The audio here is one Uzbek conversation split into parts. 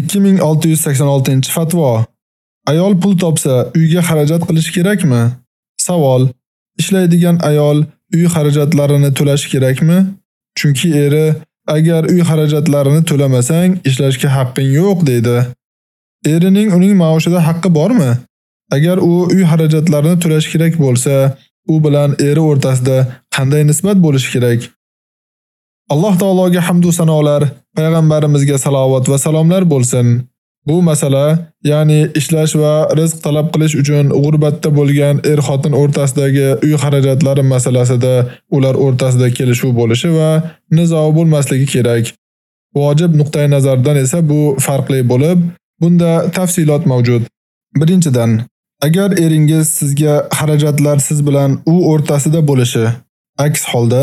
2686-fatvo. Ayol pul topsa, uyga xarajat qilish kerakmi? Savol: Ishlaydigan ayol uy xarajatlarini to'lash kerakmi? Chunki eri agar uy xarajatlarini to'lamasang, ishlashga haqqing yo'q dedi. Erining uning maoshida haqqi bormi? Agar u uy xarajatlarini to'lash kerak bo'lsa, u bilan eri o'rtasida qanday nisbat bo'lishi kerak? Alloh taologa hamd va sanolar, payg'ambarimizga salovat va salomlar bo'lsin. Bu masala, ya'ni ishlash va rizq talab qilish uchun g'urbatda bo'lgan er-xotin o'rtasidagi uy xarajatlari masalasida ular o'rtasida kelishuv bo'lishi va nizo bo'lmasligi kerak. Vojib nuqtai nazardan esa bu farqli bo'lib, bunda tafsilot mavjud. Birinchidan, agar eringiz sizga xarajatlar siz bilan u o'rtasida bo'lishi, aks holda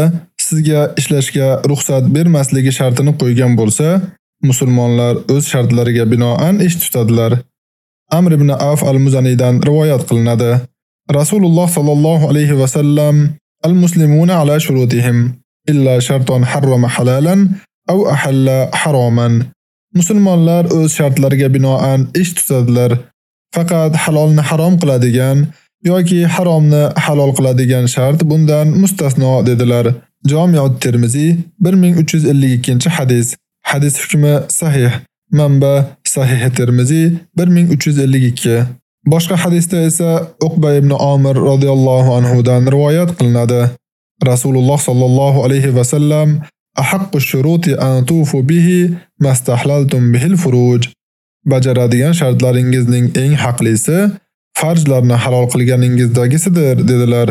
sizga ishlashga ruxsat bermasligi shartini qo'ygan bo'lsa, musulmonlar o'z shartlariga binoan ish tutadilar. Amr ibn Auf al-Muzanidan rivoyat qilinadi. Rasululloh sallallohu alayhi va sallam al-muslimuna ala shurutihim illa sharton harrama halalan aw ahalla haroman. Musulmonlar o'z shartlariga binoan ish tutadilar. Faqat halolni harom qiladigan yoki haromni halol qiladigan shart bundan mustasno dedilar. Jami'at Tirmizi 1352-hadis. Hadis hukmi sahih. Manba Sahih Tirmizi 1352. Boshqa hadisda esa Uqba ibn Amir radhiyallohu anhu dan rivoyat qilinadi. Rasululloh sallallohu alayhi va sallam ahaqqu shuruti an tufu bihi mastahlaltum bihil furuj. Bajaradigan shartlaringizning eng haqlisi farjlarni halol qilganingizdagisidir dedilar.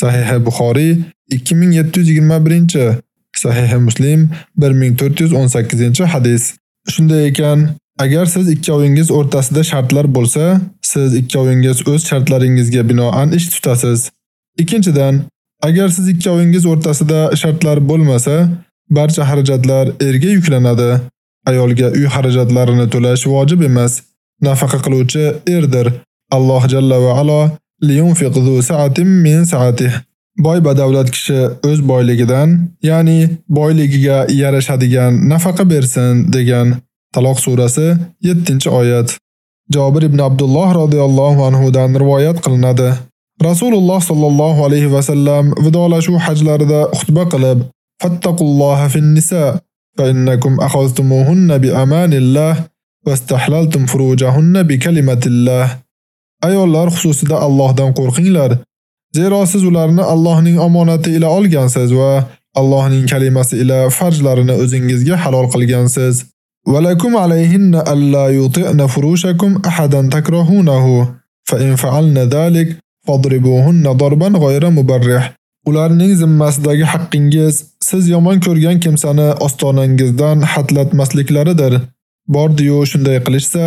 Sahih Buxoriy 2721 Sahih Muslim 1418-hadis. Shunday ekan, agar siz ikkovingiz o'rtasida shartlar bo'lsa, siz ikkovingiz o'z shartlaringizga binoan ish tutasiz. Ikkinchidan, agar siz ikkovingiz o'rtasida shartlar bo'lmasa, barcha xarajatlar erga yuklanadi. Ayolga uy xarajatlarini to'lash vojib emas. Nafaqa qiluvchi erdir. Alloh jalla va alo liyunfiq zu sa'atin min sa'atihi Boy badavlat kishi o'z boyligidan, ya'ni boyligiga yarashadigan nafaqa bersin degan Taloq surasi 7-oyat. Jabir ibn Abdulloh radhiyallohu anhu dan rivoyat qilinadi. Rasululloh sallallohu alayhi va sallam vidolashuv hajlarida xutba qilib, "Fattaqulloha fin-nisa fa innakum akhadhtumuhunna bi amanillah wastahlaltum furujahunna bi kalimatillah." Ayollar xususida Allohdan qo'rqinglar Zero siz ularni Allohning omonati ila olgansiz va Allohning kalimasi ila farjlarini o'zingizga halol qilgansiz. Valakum alayhinna alla yuti'na furushakum ahadan takrahunahu fa in fa'alna dhalik fadribuhunna darban ghayra mubarrih. Ularning zimmasidagi haqqingiz siz yomon ko'rgan kimsani ostonangizdan hatlatmasliklaridir. Bordi-yu shunday qilishsa,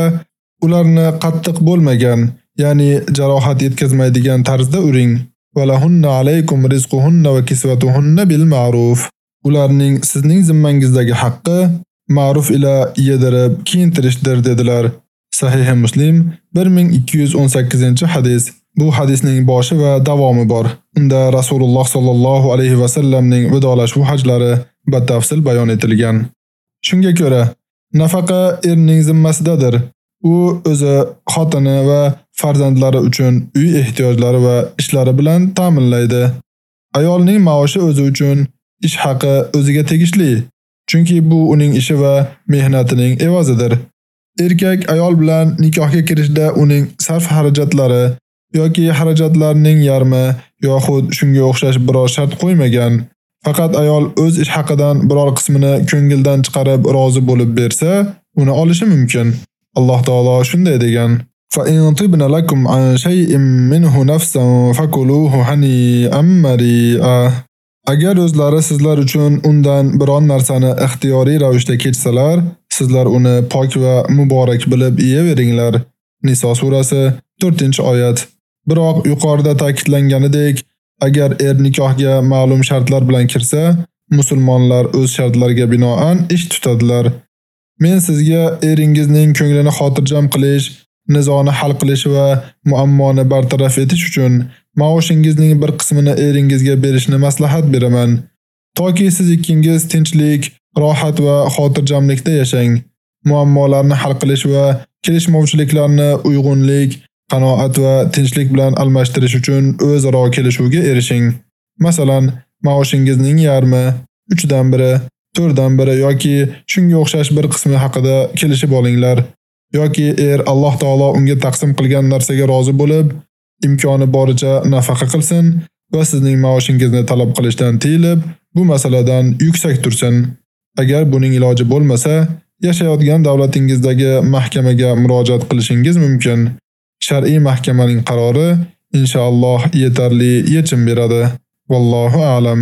ularni qattiq bo'lmagan, ya'ni jarohat yetkazmaydigan tarzda uring. Walahunna alaykum rizquhunna va kisvatuhunna bil ma'ruf. Ularning sizning zimmangizdagi haqqi ma'ruf ila yedirib kiyintirishdir dedilar. Sahih Muslim 1218-hadis. Bu hadisning boshi va davomi bor. Unda Rasululloh sallallohu alayhi va sallamning vidolashuv hajlari batafsil bayon etilgan. Shunga ko'ra, nafaqa erning zimmasidadir. U o'zi, xotini va farzandlari uchun uy ehtiyojlari va ishlari bilan ta'minlaydi. Ayolning maoshi o'zi uchun ish haqi o'ziga tegishli, chunki bu uning ishi va mehnatining evazidir. Erkak ayol bilan nikohga kirishda uning sarf xarajatlari yoki xarajatlarining yarmi yoxud shunga o'xshash biror shart qo'ymagan. Faqat ayol o'z ish haqidan biror qismini ko'ngildan chiqarib rozi bo'lib bersa, uni olishi mumkin. Alloh taolo shunday degan: فإن طبن لكم عن شيء منه نفسا فكلوه هنيئا مريئا Agar o'zlari sizlar uchun undan biron narsani ixtiyoriy ravishda kechsalar, sizlar uni pok va muborak bilib yeyaveringlar. Niso surasi 4-oyat. Biroq yuqorida ta'kidlanganidek, agar er nikohga ma'lum shartlar bilan kirsa, musulmonlar o'z shartlariga binoan ish tutadilar. Men sizga eringizning ko'nglini xotirjam qilish, nizoni hal qilish va muammoni bartaraf etish uchun maoshingizning bir qismini eringizga berishni maslahat beraman. Toki siz ikkingiz tinchlik, rohat va xotirjamlikda yashang. Muammolarni hal qilish va kelishmovchiliklarni uyg'unlik, qanoat va tinchlik bilan almashtirish uchun o'zaro kelishuvga erishing. Masalan, maoshingizning yarmi, 3dan biri to'rdan biri yoki shunga o'xshash bir qismi haqida kelishib olinglar yoki er Alloh taolo unga taqsim qilgan narsaga rozi bo'lib, imkoni boricha nafaqa qilsin va sizning maoshingizni talab qilishdan tiyilib, bu masaladan yuksak tursin. Agar buning iloji bo'lmasa, yashayotgan davlatingizdagi mahkamaga murojaat qilishingiz mumkin. Shar'iy mahkamaning qarori inshaalloh yetarli yechim beradi. Vallohu a'lam.